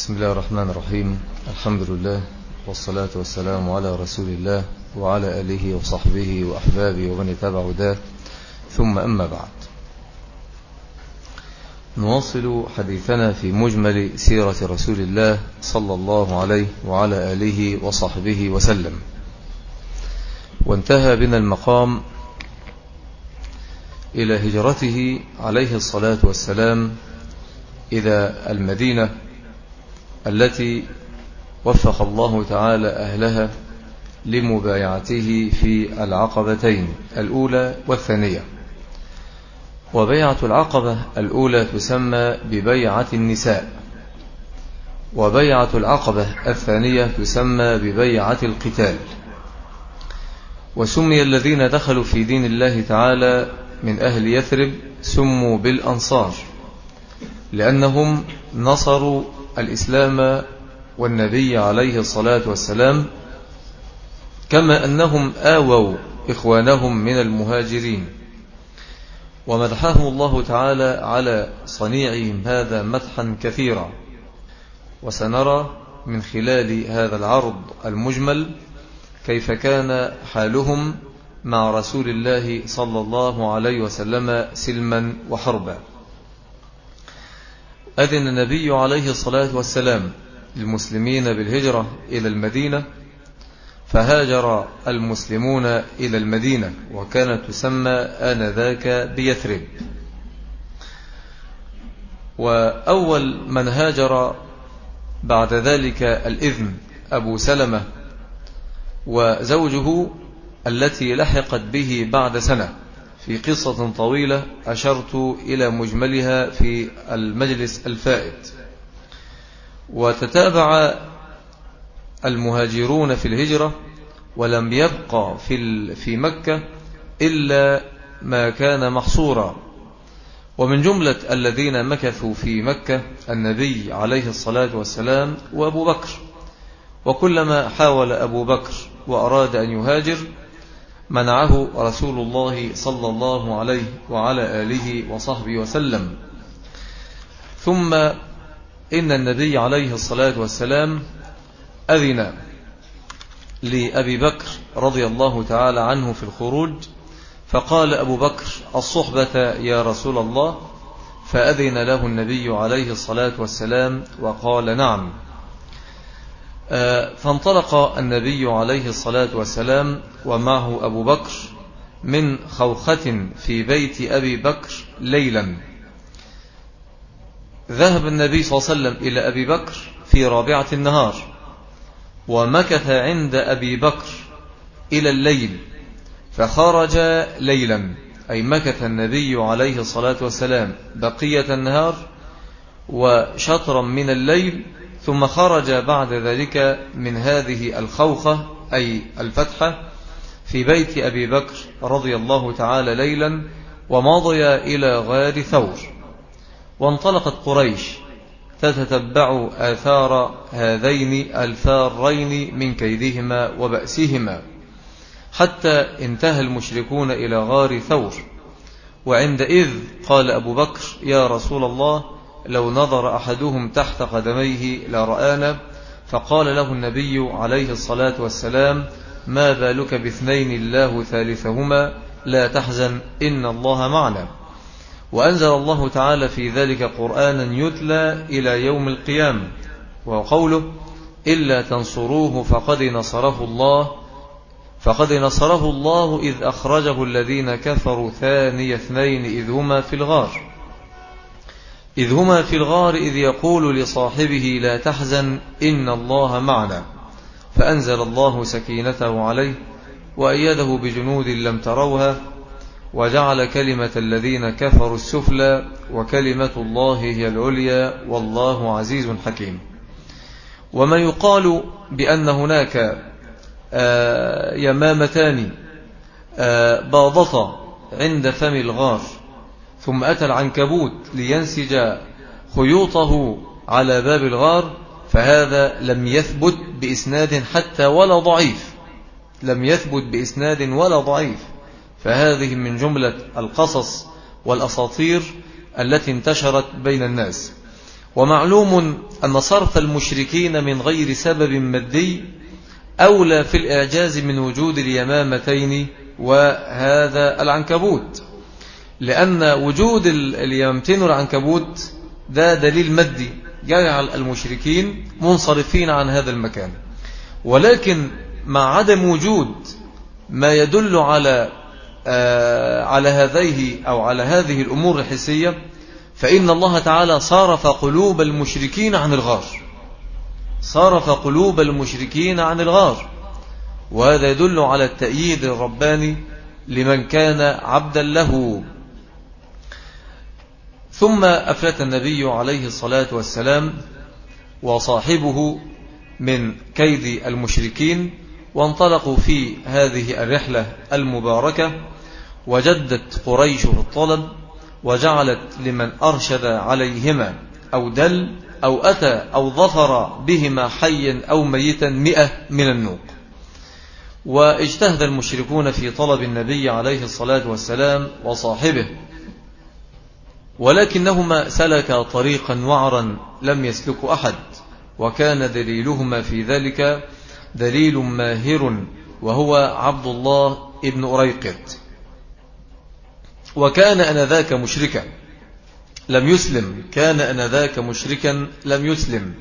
بسم الله الرحمن الرحيم. الحمد لله والصلاة والسلام على رسول الله وعلى آله وصحبه وأحبابه ومن يتبع ذا ثم أما بعد. نواصل حديثنا في مجمل سيرة رسول الله صلى الله عليه وعلى آله وصحبه وسلم. وانتهى بنا المقام إلى هجرته عليه الصلاة والسلام إلى المدينة التي وفق الله تعالى أهلها لمبايعته في العقبتين الأولى والثانية. وبيعة العقبة الأولى تسمى ببيعة النساء. وبيعة العقبة الثانية تسمى ببيعة القتال. وسمي الذين دخلوا في دين الله تعالى من أهل يثرب سموا بالأنصار لأنهم نصروا الإسلام والنبي عليه الصلاة والسلام كما أنهم آووا إخوانهم من المهاجرين. ومدحهم الله تعالى على صنيعهم هذا مدحا كثيرا. وسنرى من خلال هذا العرض المجمل كيف كان حالهم مع رسول الله صلى الله عليه وسلم سلما وحربا. أذن النبي عليه الصلاة والسلام للمسلمين بالهجرة إلى المدينة فهاجر المسلمون إلى المدينة وكانت تسمى آنذاك بيثرب. وأول من هاجر بعد ذلك الإذن أبو سلمة وزوجه التي لحقت به بعد سنة. في قصة طويلة أشرت إلى مجملها في المجلس الفائت. وتتابع المهاجرون في الهجرة ولم يبقى في في مكة إلا ما كان محصورا. ومن جملة الذين مكثوا في مكة النبي عليه الصلاة والسلام وأبو بكر. وكلما حاول أبو بكر وأراد أن يهاجر منعه رسول الله صلى الله عليه وعلى آله وصحبه وسلم. ثم إن النبي عليه الصلاة والسلام أذن لأبي بكر رضي الله تعالى عنه في الخروج فقال أبو بكر الصحبة يا رسول الله؟ فأذن له النبي عليه الصلاة والسلام وقال نعم. فانطلق النبي عليه الصلاة والسلام ومعه أبو بكر من خوخة في بيت أبي بكر ليلا. ذهب النبي صلى الله عليه وسلم إلى أبي بكر في رابعة النهار ومكث عند أبي بكر إلى الليل فخرج ليلا. أي مكث النبي عليه الصلاة والسلام بقية النهار وشطرا من الليل ثم خرج بعد ذلك من هذه الخوخة أي الفتحة في بيت أبي بكر رضي الله تعالى ليلا ومضي إلى غار ثور. وانطلقت قريش تتتبع آثار هذين الفارين من كيدهما وبأسهما حتى انتهى المشركون إلى غار ثور. وعندئذ قال أبو بكر يا رسول الله لو نظر أحدهم تحت قدميه لرآنا فقال له النبي عليه الصلاة والسلام ما بالك باثنين الله ثالثهما؟ لا تحزن إن الله معنا. وأنزل الله تعالى في ذلك قرآنا يتلى إلى يوم القيامة وقوله إلا تنصروه فقد نصره الله فقد نصره الله إذ أخرجه الذين كفروا ثاني اثنين إذ هما في الغار. إذ هما في الغار إذ يقول لصاحبه لا تحزن إن الله معنا. فأنزل الله سكينته عليه وأيده بجنود لم تروها وجعل كلمة الذين كفروا السفلى وكلمة الله هي العليا والله عزيز حكيم. وما يقال بأن هناك يمامتان باضتا عند فم الغار. ثم أتى العنكبوت لينسج خيوطه على باب الغار فهذا لم يثبت بإسناد حتى ولا ضعيف. لم يثبت بإسناد ولا ضعيف. فهذه من جملة القصص والأساطير التي انتشرت بين الناس. ومعلوم أن صرف المشركين من غير سبب مادي أولى في الإعجاز من وجود اليمامتين وهذا العنكبوت. لأن وجود اليمامتين والعنكبوت ده دليل مادي يجعل المشركين منصرفين عن هذا المكان. ولكن مع عدم وجود ما يدل على آه على هذه أو على هذه الأمور الحسية فإن الله تعالى صرف قلوب المشركين عن الغار. صرف قلوب المشركين عن الغار. وهذا يدل على التأييد الرباني لمن كان عبدا له. ثم أفلت النبي عليه الصلاة والسلام وصاحبه من كيد المشركين وانطلقوا في هذه الرحلة المباركة وجدت قريش في الطلب وجعلت لمن أرشد عليهما أو دل أو أتى أو ظفر بهما حيا أو ميتا مئة من النوق. واجتهد المشركون في طلب النبي عليه الصلاة والسلام وصاحبه ولكنهما سلك طريقا وعرا لم يسلك أحد وكان دليلهما في ذلك دليل ماهر وهو عبد الله ابن أريقط. وكان أنذاك مشركا لم يسلم. كان أنذاك مشركا لم يسلم.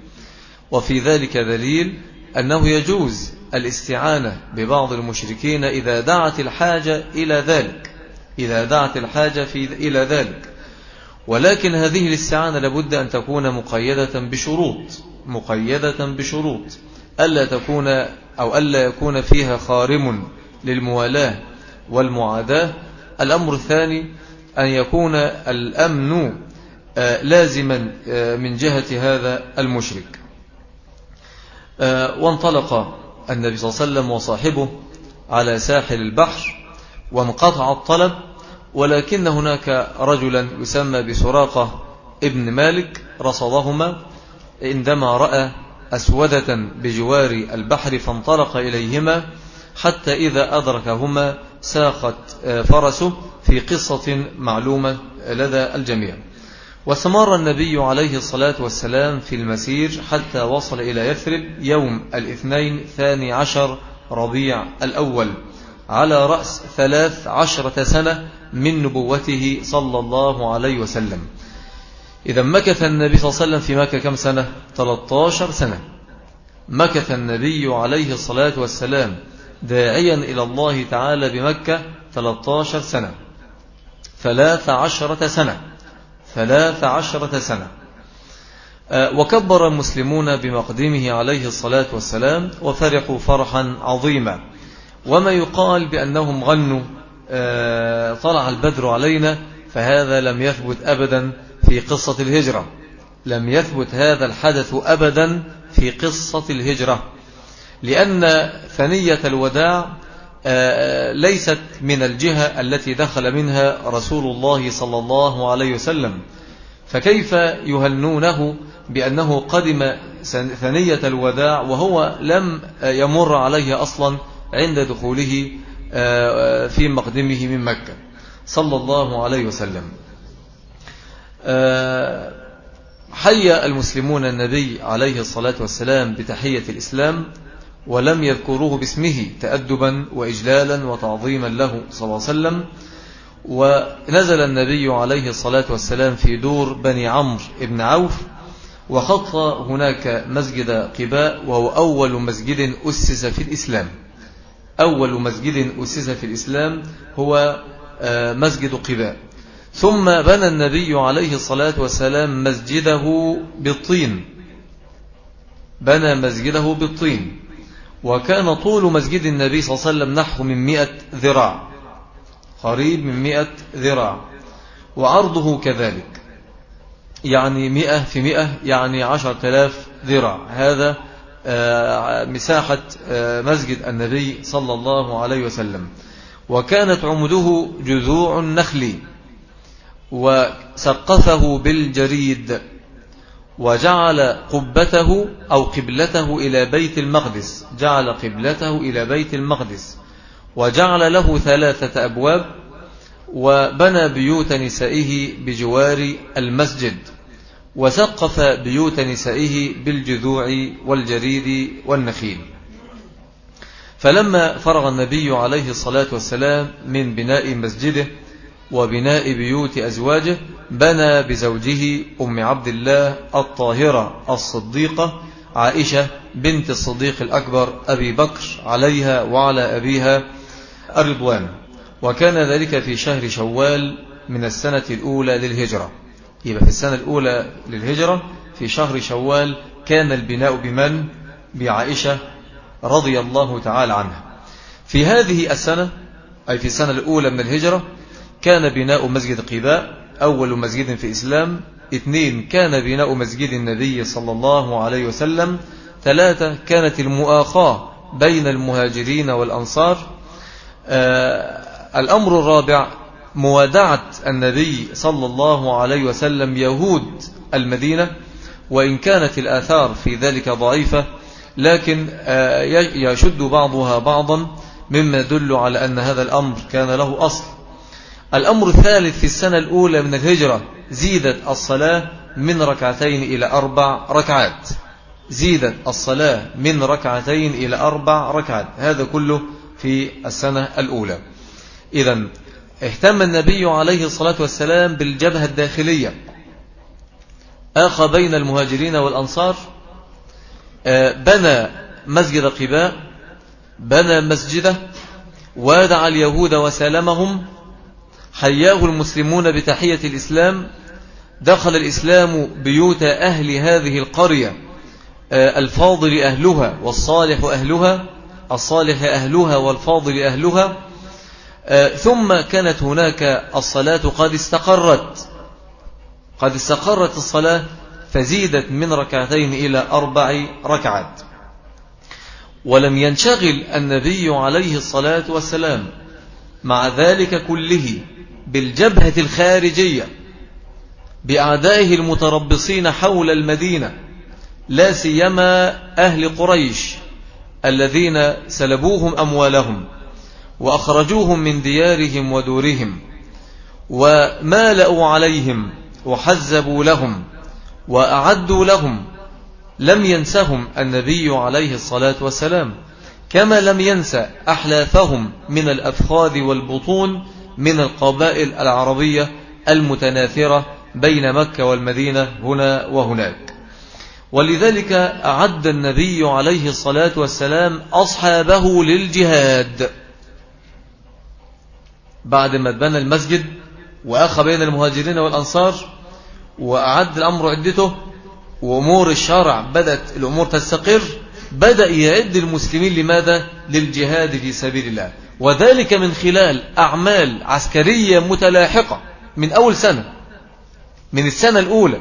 وفي ذلك دليل أنه يجوز الاستعانة ببعض المشركين إذا دعت الحاجة إلى ذلك إذا دعت الحاجة في إلى ذلك. ولكن هذه الاستعانة لابد أن تكون مقيدة بشروط مقيدة بشروط. ألا تكون أو ألا يكون فيها خارم للموالاة والمعاداة. الأمر الثاني أن يكون الأمن آه، لازما آه، من جهة هذا المشرك. آه، وانطلق النبي صلى الله عليه وسلم وصاحبه على ساحل البحر وانقطع الطلب ولكن هناك رجلا يسمى بسراقة ابن مالك رصدهما عندما رأى أسودة بجوار البحر فانطلق إليهما حتى إذا أدركهما ساقت فرسه في قصة معلومة لدى الجميع. واستمر النبي عليه الصلاة والسلام في المسير حتى وصل إلى يثرب يوم الاثنين ثاني عشر ربيع الأول على رأس ثلاث عشرة سنة من نبوته صلى الله عليه وسلم. إذا مكث النبي صلى الله عليه وسلم في مكة كم سنة؟ 13 سنة. مكث النبي عليه الصلاة والسلام داعيا إلى الله تعالى بمكة 13 سنة. ثلاث عشرة سنة. ثلاث عشرة سنة. آه، وكبر المسلمون بمقدمه عليه الصلاة والسلام وفرحوا فرحا عظيما. وما يقال بأنهم غنوا طلع البدر علينا فهذا لم يثبت أبدا في قصة الهجرة. لم يثبت هذا الحدث أبدا في قصة الهجرة. لأن ثنية الوداع آه، ليست من الجهة التي دخل منها رسول الله صلى الله عليه وسلم. فكيف يهنونه بأنه قدم ثنية الوداع وهو لم يمر عليه أصلا عند دخوله آه، في مقدمه من مكة. صلى الله عليه وسلم. آه، حي المسلمون النبي عليه الصلاة والسلام بتحية الإسلام ولم يذكروه باسمه تأدبا وإجلالا وتعظيما له صلى الله عليه وسلم. ونزل النبي عليه الصلاة والسلام في دور بني عمرو بن عوف وخط هناك مسجد قباء وهو أول مسجد أسس في الإسلام. أول مسجد أسس في الإسلام هو آه، مسجد قباء. ثم بنى النبي عليه الصلاة والسلام مسجده بالطين. بنى مسجده بالطين. وكان طول مسجد النبي صلى الله عليه وسلم نحو من مئة ذراع. قريب من مئة ذراع. وعرضه كذلك. يعني مئة في مئة يعني عشر تلاف ذراع. هذا مساحة آه، مسجد النبي صلى الله عليه وسلم. وكانت عمده جذوع النخل وسقفه بالجريد وجعل قبته أو قبلته إلى بيت المقدس. جعل قبلته إلى بيت المقدس وجعل له ثلاثة أبواب وبنى بيوت نسائه بجوار المسجد. وسقف بيوت نسائه بالجذوع والجريد والنخيل. فلما فرغ النبي عليه الصلاة والسلام من بناء مسجده وبناء بيوت أزواجه بنى بزوجه أم عبد الله الطاهرة الصديقة عائشة بنت الصديق الأكبر أبي بكر عليها وعلى أبيها الرضوان. وكان ذلك في شهر شوال من السنة الأولى للهجرة. يبقى في السنة الأولى للهجرة في شهر شوال كان البناء بمن؟ بعائشة رضي الله تعالى عنها. في هذه السنة أي في السنة الأولى من الهجرة كان بناء مسجد قباء أول مسجد في إسلام اثنين كان بناء مسجد النبي صلى الله عليه وسلم. ثلاثة كانت المؤاخاة بين المهاجرين والأنصار. آه الأمر الرابع موادعة النبي صلى الله عليه وسلم يهود المدينة وإن كانت الآثار في ذلك ضعيفة لكن آه يشد بعضها بعضا مما يدل على أن هذا الأمر كان له أصل. الأمر الثالث في السنة الأولى من الهجرة زيدت الصلاة من ركعتين إلى أربع ركعات. زيدت الصلاة من ركعتين إلى أربع ركعات. هذا كله في السنة الأولى. إذا اهتم النبي عليه الصلاة والسلام بالجبهة الداخلية. آخى بين المهاجرين والأنصار آه، بنى مسجد قباء بنى مسجده وادع اليهود وسالمهم حياه المسلمون بتحية الإسلام دخل الإسلام بيوت أهل هذه القرية آه، الفاضل أهلها والصالح أهلها الصالح أهلها والفاضل أهلها. ثم كانت هناك الصلاة قد استقرت. قد استقرت الصلاة فزيدت من ركعتين إلى أربع ركعات. ولم ينشغل النبي عليه الصلاة والسلام مع ذلك كله بالجبهة الخارجية بأعدائه المتربصين حول المدينة لا سيما أهل قريش الذين سلبوهم أموالهم. وأخرجوهم من ديارهم ودورهم ومالأوا عليهم وحزبوا لهم وأعدوا لهم. لم ينسهم النبي عليه الصلاة والسلام. كما لم ينسى أحلافهم من الأفخاذ والبطون من القبائل العربية المتناثرة بين مكة والمدينة هنا وهناك. ولذلك أعد النبي عليه الصلاة والسلام أصحابه للجهاد. بعد ما بنى المسجد وأخى بين المهاجرين والأنصار وأعد الأمر عدته وأمور الشرع بدأت الأمور تستقر بدأ يعد المسلمين لماذا؟ للجهاد في سبيل الله وذلك من خلال أعمال عسكرية متلاحقة من أول سنة من السنة الأولى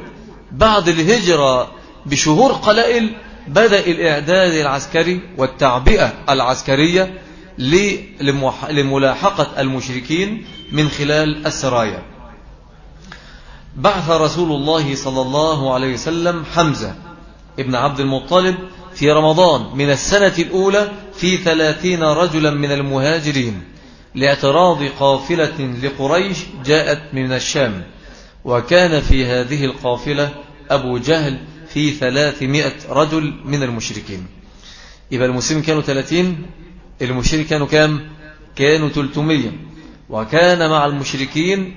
بعد الهجرة بشهور قلائل بدأ الإعداد العسكري والتعبئة العسكرية لملاحقة المشركين من خلال السرايا. بعث رسول الله صلى الله عليه وسلم حمزة ابن عبد المطلب في رمضان من السنة الأولى في ثلاثين رجلا من المهاجرين لاعتراض قافلة لقريش جاءت من الشام وكان في هذه القافلة أبو جهل في ثلاثمائة رجل من المشركين. يبقى المسلمين كانوا ثلاثين المشركين كانوا كام؟ كانوا تلتمية. وكان مع المشركين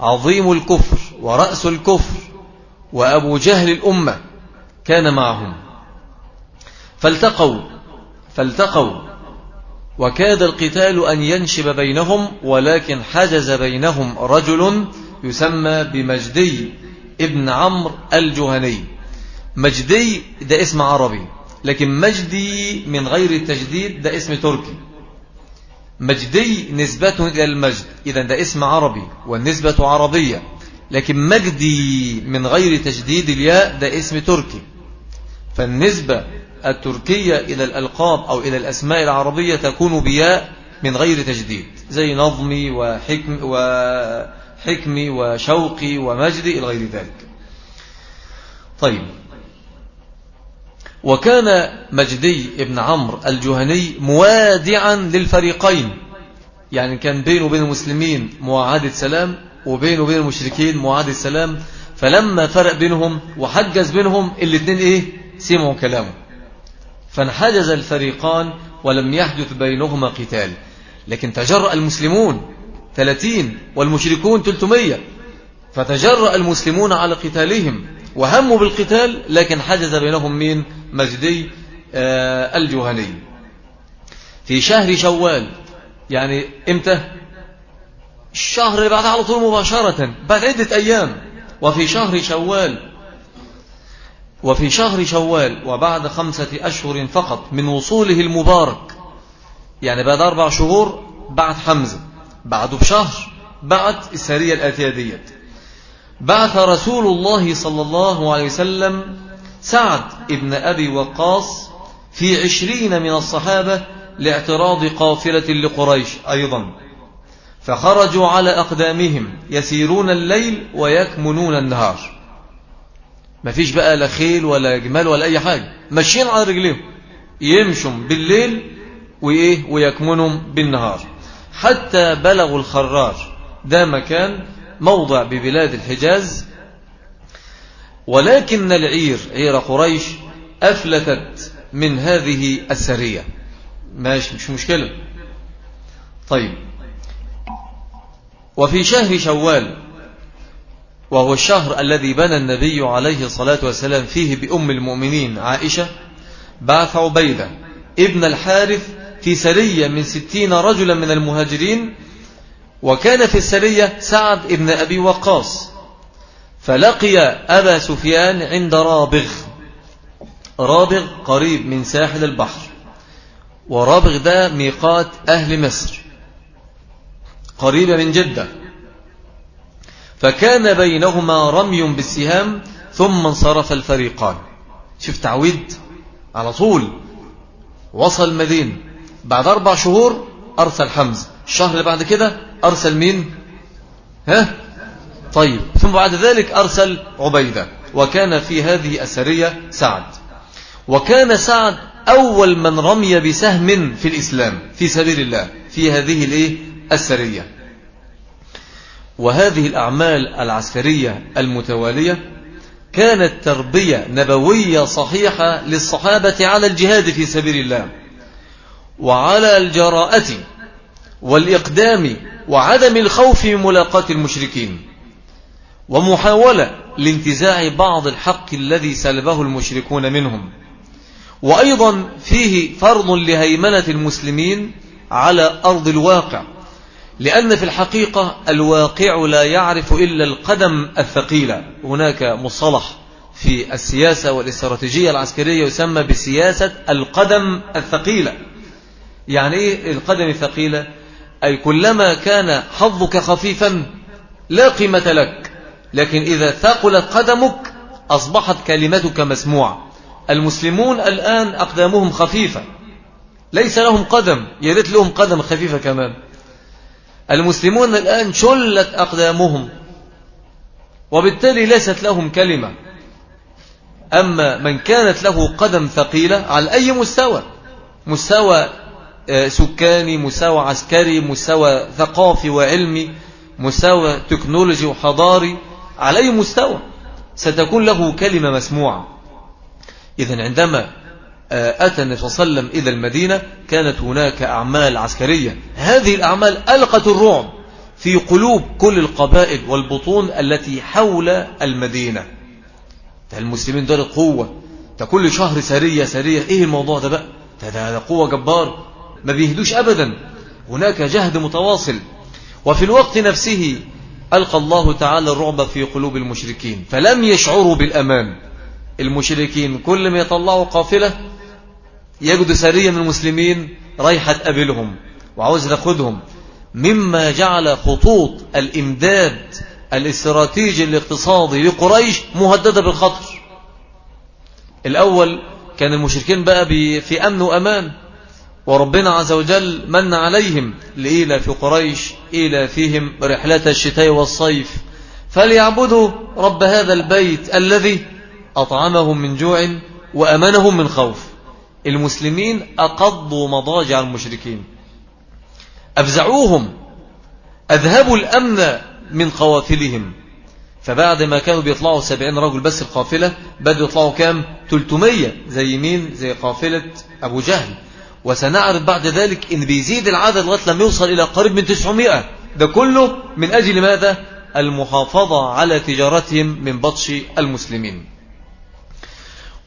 عظيم الكفر ورأس الكفر وأبو جهل الأمة كان معهم. فالتقوا فالتقوا. وكاد القتال أن ينشب بينهم ولكن حجز بينهم رجل يسمى بمجدي ابن عمرو الجهني. مجدي ده اسم عربي. لكن مجدي من غير التجديد ده اسم تركي. مجدي نسبة إلى المجد. إذا ده اسم عربي والنسبة عربية. لكن مجدي من غير تجديد الياء ده اسم تركي. فالنسبة التركية إلى الألقاب أو إلى الأسماء العربية تكون بياء من غير تجديد. زي نظمي وحكم وحكمي وشوقي ومجدي إلى غير ذلك. طيب. وكان مجدي ابن عمرو الجهني موادعا للفريقين. يعني كان بينه وبين المسلمين معاهدة سلام وبينه وبين المشركين معاهدة سلام. فلما فرق بينهم وحجز بينهم الاثنين إيه؟ سمعوا كلامه. فانحجز الفريقان ولم يحدث بينهما قتال. لكن تجرأ المسلمون 30 والمشركون 300 فتجرأ المسلمون على قتالهم. وهموا بالقتال لكن حجز بينهم مين؟ مجدي آه الجهني. في شهر شوال يعني إمتى؟ الشهر اللي بعدها على طول مباشرة بعد عدة أيام. وفي شهر شوال وفي شهر شوال وبعد خمسة أشهر فقط من وصوله المبارك. يعني بعد أربع شهور بعد حمزة بعده بشهر بعد السرية الآتية ديت بعث رسول الله صلى الله عليه وسلم سعد ابن أبي وقاص في عشرين من الصحابة لاعتراض قافلة لقريش أيضا. فخرجوا على أقدامهم يسيرون الليل ويكمنون النهار. ما فيش بقى لا خيل ولا جمال ولا أي حاجة. ماشيين على رجليهم. يمشوا بالليل وإيه؟ ويكمنوا بالنهار. حتى بلغوا الخرار. ده مكان موضع ببلاد الحجاز ولكن العير عير قريش أفلتت من هذه السرية. ماشي مش مشكلة. طيب. وفي شهر شوال وهو الشهر الذي بنى النبي عليه الصلاة والسلام فيه بأم المؤمنين عائشة بعث عبيدة ابن الحارث في سرية من ستين رجلا من المهاجرين وكان في السرية سعد ابن أبي وقاص فلقي أبا سفيان عند رابغ رابغ قريب من ساحل البحر ورابغ ده ميقات أهل مصر قريبة من جدة. فكان بينهما رمي بالسهام ثم انصرف الفريقان. شوف تعويد على طول وصل المدينة. بعد أربع شهور أرسل حمزة. الشهر اللي بعد كده أرسل مين؟ ها؟ طيب ثم بعد ذلك أرسل عبيدة وكان في هذه السرية سعد. وكان سعد أول من رمي بسهم في الإسلام في سبيل الله في هذه الإيه؟ السرية وهذه الأعمال العسكرية المتوالية كانت تربية نبوية صحيحة للصحابة على الجهاد في سبيل الله وعلى الجراءة والإقدام وعدم الخوف من ملاقاة المشركين. ومحاولة لانتزاع بعض الحق الذي سلبه المشركون منهم. وأيضا فيه فرض لهيمنة المسلمين على أرض الواقع لأن في الحقيقة الواقع لا يعرف إلا القدم الثقيلة. هناك مصطلح في السياسة والاستراتيجية العسكرية يسمى بسياسة القدم الثقيلة. يعني إيه القدم الثقيلة؟ أي كلما كان حظك خفيفا لا قيمة لك لكن إذا ثقلت قدمك أصبحت كلمتك مسموعة. المسلمون الآن أقدامهم خفيفة ليس لهم قدم يريد لهم قدم خفيفة كمان. المسلمون الآن شلت أقدامهم وبالتالي ليست لهم كلمة. أما من كانت له قدم ثقيلة على أي مستوى؟ مستوى سكاني مستوى عسكري مستوى ثقافي وعلمي مستوى تكنولوجي وحضاري على أي مستوى؟ ستكون له كلمة مسموعة. إذا عندما آه، أتى النبي صلى الله عليه وسلم إلى المدينة كانت هناك أعمال عسكرية. هذه الأعمال ألقت الرعب في قلوب كل القبائل والبطون التي حول المدينة. المسلمين دول قوة. كل شهر سرية سرية إيه الموضوع ده بقى؟ ده, ده قوة جبار ما بيهدوش أبدا. هناك جهد متواصل. وفي الوقت نفسه ألقى الله تعالى الرعب في قلوب المشركين. فلم يشعروا بالأمان. المشركين كل ما يطلعوا قافلة يجدوا سرية من المسلمين رايحة تقابلهم وعاوز تاخدهم مما جعل خطوط الإمداد الإستراتيجي الاقتصادي لقريش مهددة بالخطر. الأول كان المشركين بقى في أمن وأمان. وربنا عز وجل من عليهم لإيلا في قريش إيلا فيهم رحلة الشتاء والصيف. فليعبدوا رب هذا البيت الذي أطعمهم من جوع وأمنهم من خوف. المسلمين أقضوا مضاجع المشركين. أفزعوهم أذهبوا الأمن من قوافلهم. فبعد ما كانوا بيطلعوا سبعين رجل بس القافلة بدوا يطلعوا كام؟ 300 زي مين؟ زي قافلة أبو جهل. وسنعرف بعد ذلك إن بيزيد العدد لغاية لما يوصل إلى قريب من 900 ده كله من أجل ماذا؟ المحافظة على تجارتهم من بطش المسلمين.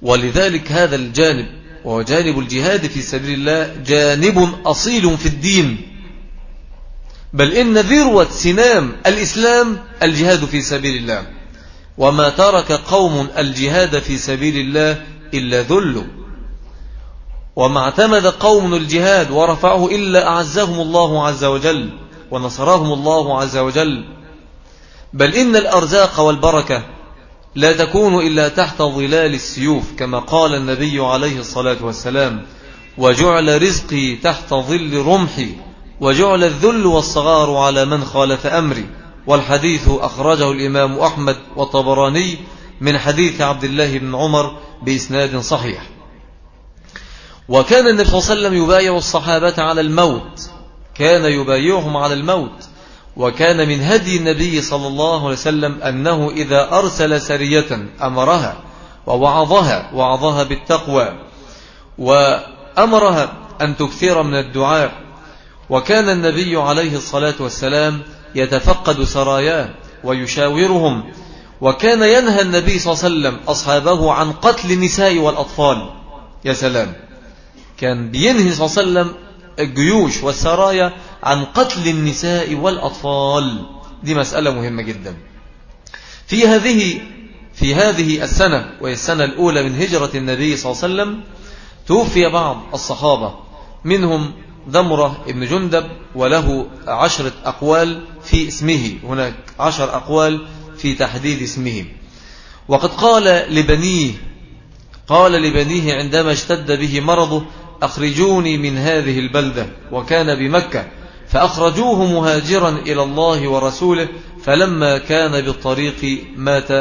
ولذلك هذا الجانب وهو جانب الجهاد في سبيل الله جانب أصيل في الدين. بل إن ذروة سنام الإسلام الجهاد في سبيل الله. وما ترك قوم الجهاد في سبيل الله إلا ذلوا وما اعتمد قوم الجهاد ورفعه إلا أعزهم الله عز وجل ونصرهم الله عز وجل. بل إن الأرزاق والبركة لا تكون إلا تحت ظلال السيوف كما قال النبي عليه الصلاة والسلام وجعل رزقي تحت ظل رمحي وجعل الذل والصغار على من خالف أمري. والحديث أخرجه الإمام أحمد والطبراني من حديث عبد الله بن عمر بإسناد صحيح. وكان النبي صلى الله عليه وسلم يبايع الصحابة على الموت. كان يبايعهم على الموت. وكان من هدي النبي صلى الله عليه وسلم أنه إذا أرسل سرية أمرها ووعظها وعظها بالتقوى وأمرها أن تكثر من الدعاء. وكان النبي عليه الصلاة والسلام يتفقد سراياه ويشاورهم. وكان ينهى النبي صلى الله عليه وسلم أصحابه عن قتل النساء والأطفال. يا سلام. كان بينهي صلى الله عليه وسلم الجيوش والسرايا عن قتل النساء والأطفال. دي مسألة مهمة جدا. في هذه في هذه السنة وهي السنة الأولى من هجرة النبي صلى الله عليه وسلم توفي بعض الصحابة. منهم ذمرة ابن جندب وله عشرة أقوال في اسمه. هناك عشر أقوال في تحديد اسمه. وقد قال لبنيه قال لبنيه عندما اشتد به مرضه أخرجوني من هذه البلدة وكان بمكة فأخرجوه مهاجرا إلى الله ورسوله فلما كان بالطريق مات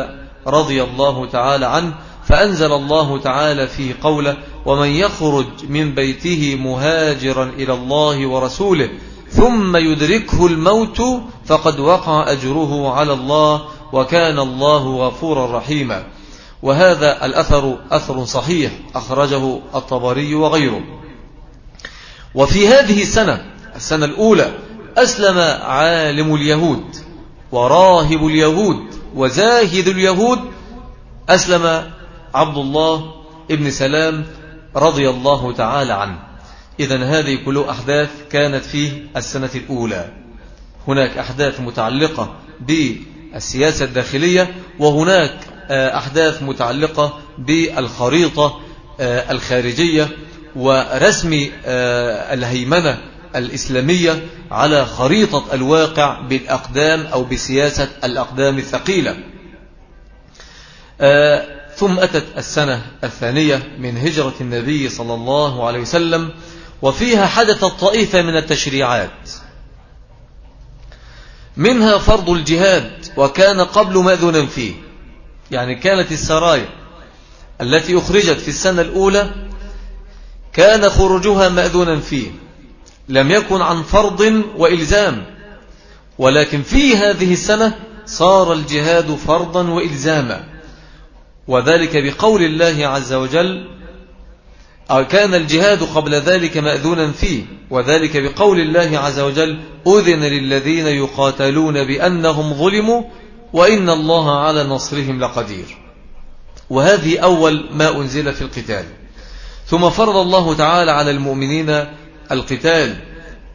رضي الله تعالى عنه فأنزل الله تعالى فيه قوله ومن يخرج من بيته مهاجرا إلى الله ورسوله ثم يدركه الموت فقد وقع أجره على الله وكان الله غفورا رحيما وهذا الأثر أثر صحيح أخرجه الطبري وغيره. وفي هذه السنة السنة الأولى أسلم عالم اليهود وراهب اليهود وزاهد اليهود أسلم عبد الله ابن سلام رضي الله تعالى عنه. إذا هذه كل أحداث كانت في السنة الأولى. هناك أحداث متعلقة بالسياسة الداخلية وهناك أحداث متعلقة بالخريطة آه، الخارجية ورسم آه، الهيمنة الإسلامية على خريطة الواقع بالأقدام أو بسياسة الأقدام الثقيلة. ثم أتت السنة الثانية من هجرة النبي صلى الله عليه وسلم وفيها حدثت طائفة من التشريعات. منها فرض الجهاد وكان قبل مأذونا فيه. يعني كانت السرايا التي أخرجت في السنة الأولى كان خروجها مأذونا فيه لم يكن عن فرض وإلزام ولكن في هذه السنة صار الجهاد فرضا وإلزاما. وذلك بقول الله عز وجل كان الجهاد قبل ذلك مأذونا فيه. وذلك بقول الله عز وجل أذن للذين يقاتلون بأنهم ظلموا وإن الله على نصرهم لقدير. وهذه أول ما أنزل في القتال. ثم فرض الله تعالى على المؤمنين القتال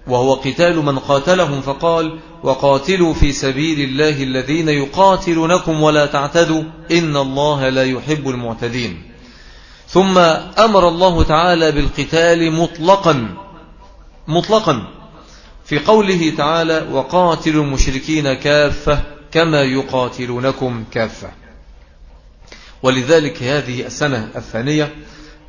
وهو قتال من قاتلهم فقال وقاتلوا في سبيل الله الذين يقاتلونكم ولا تعتدوا إن الله لا يحب المعتدين. ثم أمر الله تعالى بالقتال مطلقا مطلقا في قوله تعالى وقاتلوا المشركين كافة. كما يقاتلونكم كافة ولذلك هذه السنة الثانية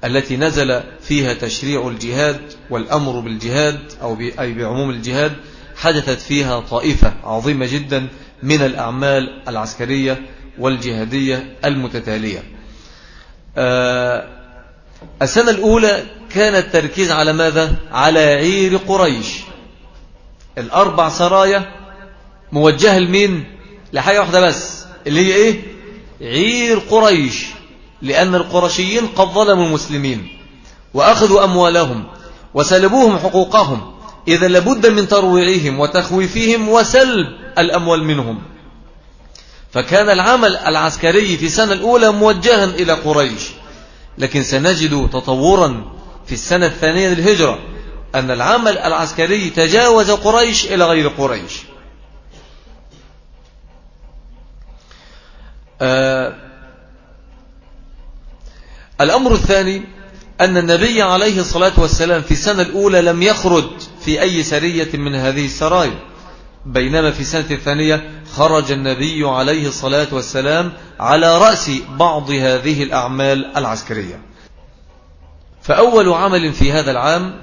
التي نزل فيها تشريع الجهاد والأمر بالجهاد أو أي بعموم الجهاد حدثت فيها طائفة عظيمة جدا من الأعمال العسكرية والجهادية المتتالية آه، السنة الأولى كان التركيز على ماذا؟ على عير قريش الأربع سرايا موجهة لمين؟ لحاجة واحدة بس اللي هي إيه؟ عير قريش لأن القرشيين قد ظلموا المسلمين وأخذوا أموالهم وسلبوهم حقوقهم إذا لابد من ترويعهم وتخويفهم وسلب الأموال منهم. فكان العمل العسكري في السنة الأولى موجها إلى قريش لكن سنجد تطورا في السنة الثانية للهجرة أن العمل العسكري تجاوز قريش إلى غير قريش. آه الأمر الثاني أن النبي عليه الصلاة والسلام في السنة الأولى لم يخرج في أي سرية من هذه السرايا بينما في السنة الثانية خرج النبي عليه الصلاة والسلام على رأس بعض هذه الأعمال العسكرية. فأول عمل في هذا العام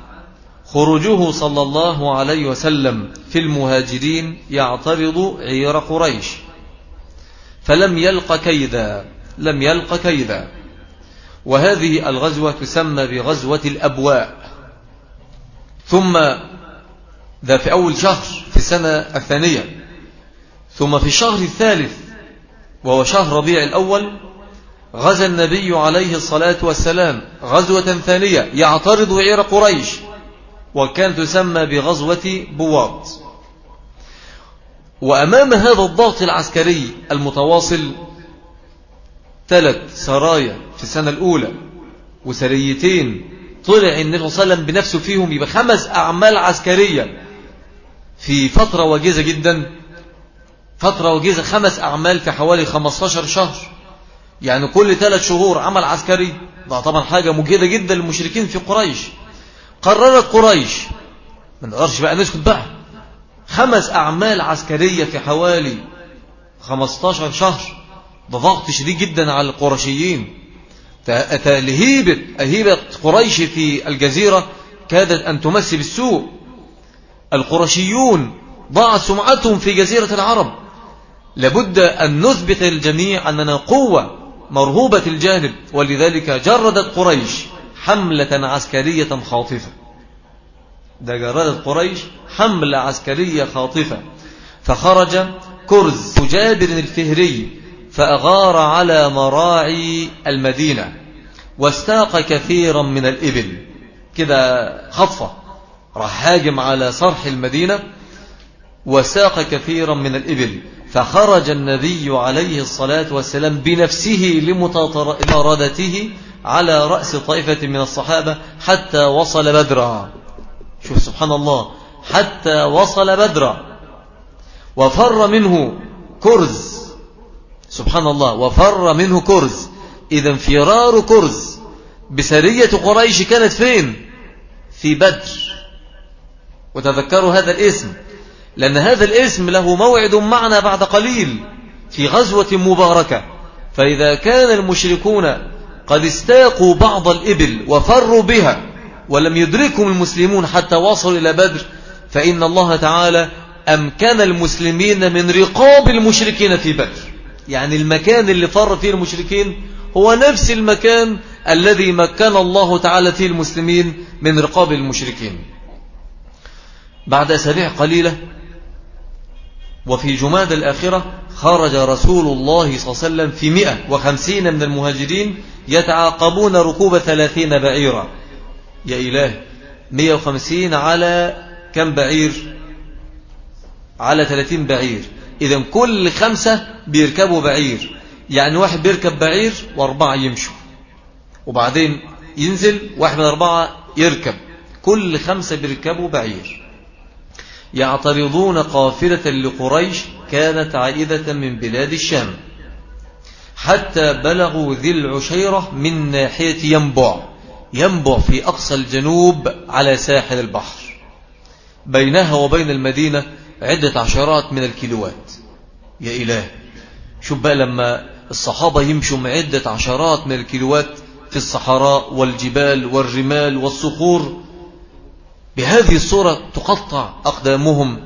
خروجه صلى الله عليه وسلم في المهاجرين يعترض عير قريش. فلم يلق كيدا لم يلق كيدا. وهذه الغزوة تسمى بغزوة الأبواء. ثم ذا في أول شهر في السنة الثانية. ثم في الشهر الثالث وهو شهر ربيع الأول غزا النبي عليه الصلاة والسلام غزوة ثانية يعترض عير قريش وكانت تسمى بغزوة بواط وأمام هذا الضغط العسكري المتواصل ثلاث سرايا في السنة الأولى وسريتين طلع النبي صلى الله عليه وسلم بنفسه فيهم يبقى خمس أعمال عسكرية في فترة وجيزة جدا. فترة وجيزة خمس أعمال في حوالي 15 شهر. يعني كل ثلاث شهور عمل عسكري. ده طبعا حاجة مجيدة جدا للمشركين في قريش. قررت قريش. ما نقدرش بقى نسكت بقى. خمس أعمال عسكرية في حوالي 15 شهر. ده ضغط شديد جدا على القرشيين لهيبة هيبة قريش في الجزيرة كادت أن تمس بالسوء القرشيون ضاعت سمعتهم في جزيرة العرب. لابد أن نثبت للجميع أننا قوة مرهوبة الجانب ولذلك جردت قريش حملة عسكرية خاطفة. ده جردت قريش حملة عسكرية خاطفة. فخرج كرز جابر الفهري فأغار على مراعي المدينة واستاق كثيرا من الإبل. كده خطفة. راح هاجم على صرح المدينة وساق كثيرا من الإبل. فخرج النبي عليه الصلاة والسلام بنفسه لمطاردته على رأس طائفة من الصحابة حتى وصل بدرا. شوف سبحان الله حتى وصل بدرا وفر منه كرز. سبحان الله وفر منه كرز. إذا فرار كرز بسرية قريش كانت فين؟ في بدر. وتذكروا هذا الاسم لأن هذا الاسم له موعد معنا بعد قليل في غزوة مباركة. فإذا كان المشركون قد استاقوا بعض الإبل وفروا بها ولم يدركهم المسلمون حتى وصلوا إلى بدر فإن الله تعالى أمكن المسلمين من رقاب المشركين في بدر. يعني المكان اللي فر فيه المشركين هو نفس المكان الذي مكن الله تعالى فيه المسلمين من رقاب المشركين. بعد أسابيع قليلة وفي جماد الآخرة خرج رسول الله صلى الله عليه وسلم في مئة وخمسين من المهاجرين يتعاقبون ركوب ثلاثين بعيرا. يا إله مئة وخمسين على كم بعير؟ على ثلاثين بعير. إذا كل خمسة بيركبوا بعير. يعني واحد بيركب بعير وأربعة يمشوا. وبعدين ينزل واحد من أربعة يركب. كل خمسة بيركبوا بعير. يعترضون قافلة لقريش كانت عائدة من بلاد الشام. حتى بلغوا ذي العشيرة من ناحية ينبع. ينبع في أقصى الجنوب على ساحل البحر. بينها وبين المدينة عدة عشرات من الكيلوات. يا إله شوف بقى لما الصحابة يمشوا عدة عشرات من الكيلوات في الصحراء والجبال والرمال والصخور. بهذه الصورة تقطع أقدامهم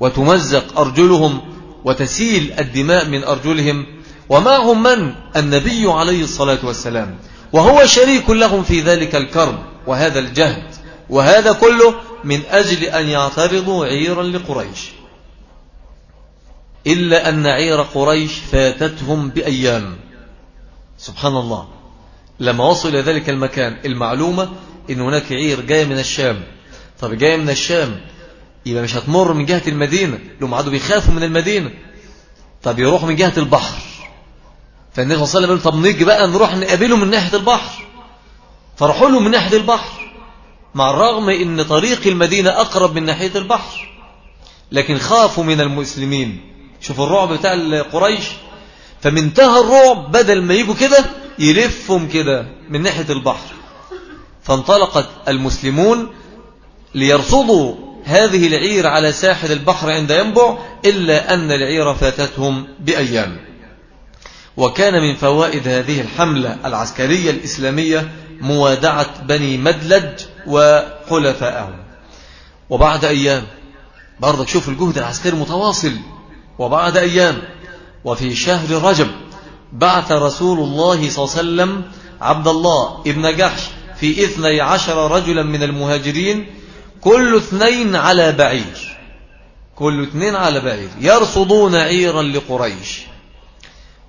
وتمزق أرجلهم وتسيل الدماء من أرجلهم. ومعهم من؟ النبي عليه الصلاة والسلام. وهو شريك لهم في ذلك الكرب وهذا الجهد وهذا كله من أجل أن يعترضوا عيرا لقريش. إلا أن عير قريش فاتتهم بأيام. سبحان الله. لما وصل إلى ذلك المكان المعلومة إن هناك عير جاية من الشام. طب جاية من الشام يبقى مش هتمر من جهة المدينة لهم عادوا بيخافوا من المدينة. طب يروحوا من جهة البحر. فالنبي صلى الله عليه وسلم طب نيجي بقى نروح نقابلهم من ناحية البحر. فرحوا لهم من ناحية البحر مع الرغم إن طريق المدينة أقرب من ناحية البحر لكن خافوا من المسلمين. شوفوا الرعب بتاع قريش. فمنتهى الرعب بدل ما يجوا كده يلفهم كده من ناحية البحر. فانطلقت المسلمون ليرصدوا هذه العير على ساحل البحر عند ينبع إلا أن العير فاتتهم بأيام. وكان من فوائد هذه الحملة العسكرية الإسلامية موادعة بني مدلج وحلفائهم. وبعد أيام برضك شوف الجهد العسكري متواصل وبعد أيام وفي شهر رجب بعث رسول الله صلى الله عليه وسلم عبد الله ابن جحش في اثني عشر رجلا من المهاجرين كل اثنين على بعير. كل اثنين على بعير. يرصدون عيرا لقريش.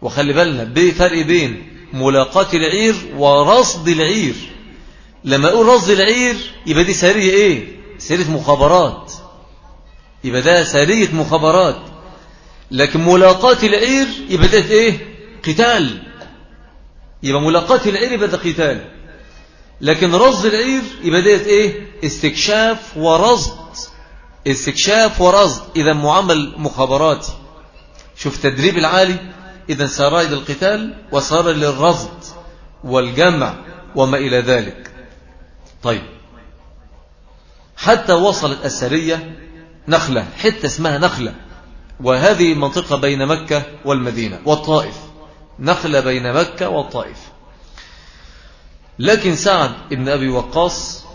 وخلي بالنا بفرق بين ملاقاة العير ورصد العير. لما أقول رصد العير يبقى دي سرية إيه؟ سرية مخابرات. يبقى ده سرية مخابرات. لكن ملاقاة العير يبقى ده إيه؟ قتال. يبقى ملاقاة العير يبقى ده قتال. لكن رصد العير يبقى ده إيه؟ استكشاف ورصد. استكشاف ورصد. إذا معامل مخابراتي. شوف تدريب العالي. إذا سرائد القتال وصار للرصد والجمع وما إلى ذلك. طيب. حتى وصلت السرية نخلة حتة اسمها نخلة. وهذه منطقة بين مكة والمدينة والطائف. نخلة بين مكة والطائف. لكن سعد ابن أبي وقاص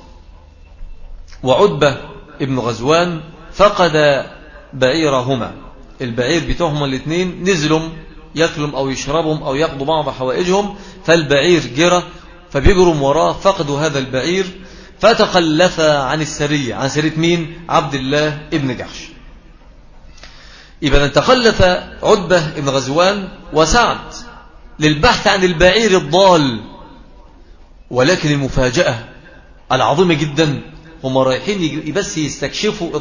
وعدبة ابن غزوان فقد بعيرهما. البعير بتوعهما الاثنين نزلوا يكلم أو يشربهم أو يقضوا بعض حوائجهم فالبعير جرى فبيجروا وراه فقدوا هذا البعير فتخلف عن السرية. عن سرية مين؟ عبد الله ابن جحش. إذا تخلف عدبة ابن غزوان وسعد للبحث عن البعير الضال. ولكن المفاجأة العظيمة جدا هم رايحين بس يستكشفوا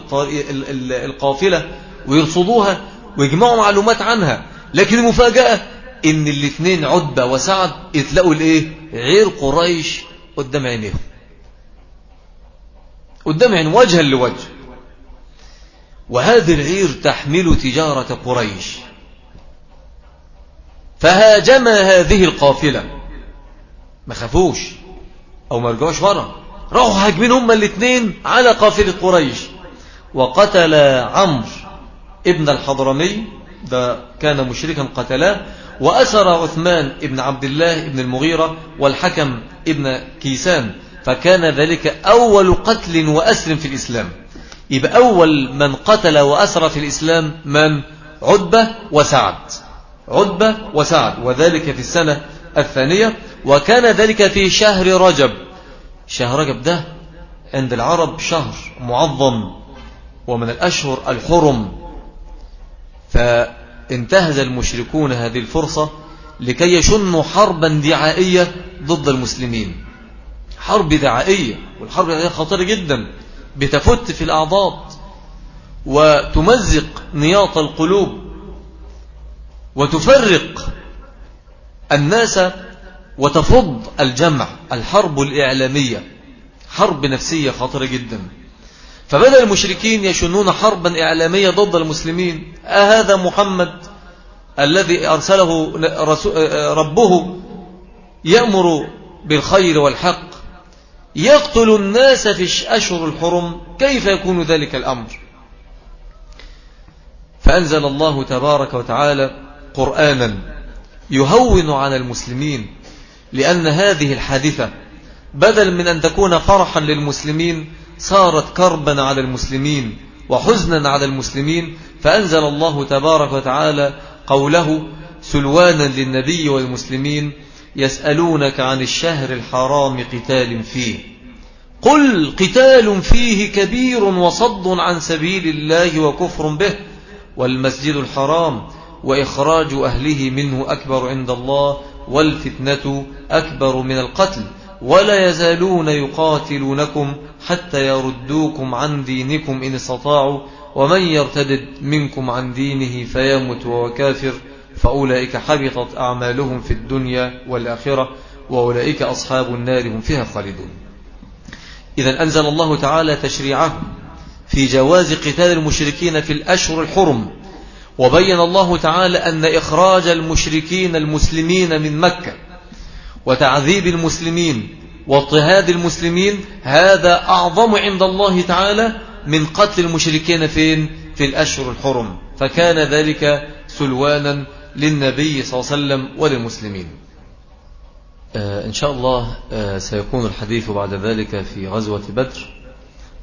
القافلة ويرصدوها ويجمعوا معلومات عنها. لكن المفاجأة إن الاثنين عدبة وسعد يتلاقوا الايه عير قريش قدام عينيهم. قدام عين وجها لوجه. وهذه العير تحمل تجارة قريش. فهاجم هذه القافلة. ما خافوش أو ما رجعوش ورا. راحوا هاجمين هما الاثنين على قافلة قريش. وقتل عمرو ابن الحضرمي ده كان مشركا قتلاه. وأسر عثمان ابن عبد الله ابن المغيرة والحكم ابن كيسان. فكان ذلك أول قتل وأسر في الإسلام. يبقى أول من قتل وأسر في الإسلام من عدبة وسعد. عدبة وسعد. وذلك في السنة الثانية. وكان ذلك في شهر رجب. شهر رجب ده عند العرب شهر معظم. ومن الأشهر الحرم. فانتهز المشركون هذه الفرصة لكي يشنوا حربا دعائية ضد المسلمين. حرب دعائية والحرب الدعائية خطيرة جدا بتفت في الأعضاد وتمزق نياط القلوب وتفرق الناس وتفض الجمع الحرب الإعلامية. حرب نفسية خطيرة جدا. فبدأ المشركين يشنون حربا إعلامية ضد المسلمين. أهذا محمد الذي أرسله ربه يأمر بالخير والحق. يقتل الناس في أشهر الحرم. كيف يكون ذلك الأمر؟ فأنزل الله تبارك وتعالى قرآنا يهون على المسلمين لأن هذه الحادثة بدل من أن تكون فرحا للمسلمين صارت كربا على المسلمين وحزنا على المسلمين فأنزل الله تبارك وتعالى قوله سلوانا للنبي والمسلمين يسألونك عن الشهر الحرام قتال فيه. قل قتال فيه كبير وصد عن سبيل الله وكفر به والمسجد الحرام وإخراج أهله منه أكبر عند الله والفتنة أكبر من القتل. ولا يزالون يقاتلونكم حتى يردوكم عن دينكم إن استطاعوا ومن يرتدد منكم عن دينه فيمت وهو كافر فأولئك حبطت أعمالهم في الدنيا والآخرة وأولئك أصحاب النار هم فيها خالدون. إذا أنزل الله تعالى تشريعه في جواز قتال المشركين في الأشهر الحرم وبين الله تعالى أن إخراج المشركين المسلمين من مكة وتعذيب المسلمين واضطهاد المسلمين هذا أعظم عند الله تعالى من قتل المشركين فين؟ في الأشهر الحرم. فكان ذلك سلوانا للنبي صلى الله عليه وسلم وللمسلمين. آه إن شاء الله آه سيكون الحديث بعد ذلك في غزوة بدر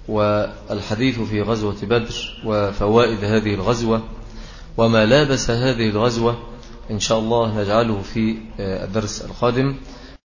والحديث في غزوة بدر وفوائد هذه الغزوة وما لابس هذه الغزوة إن شاء الله نجعله في آه، الدرس القادم.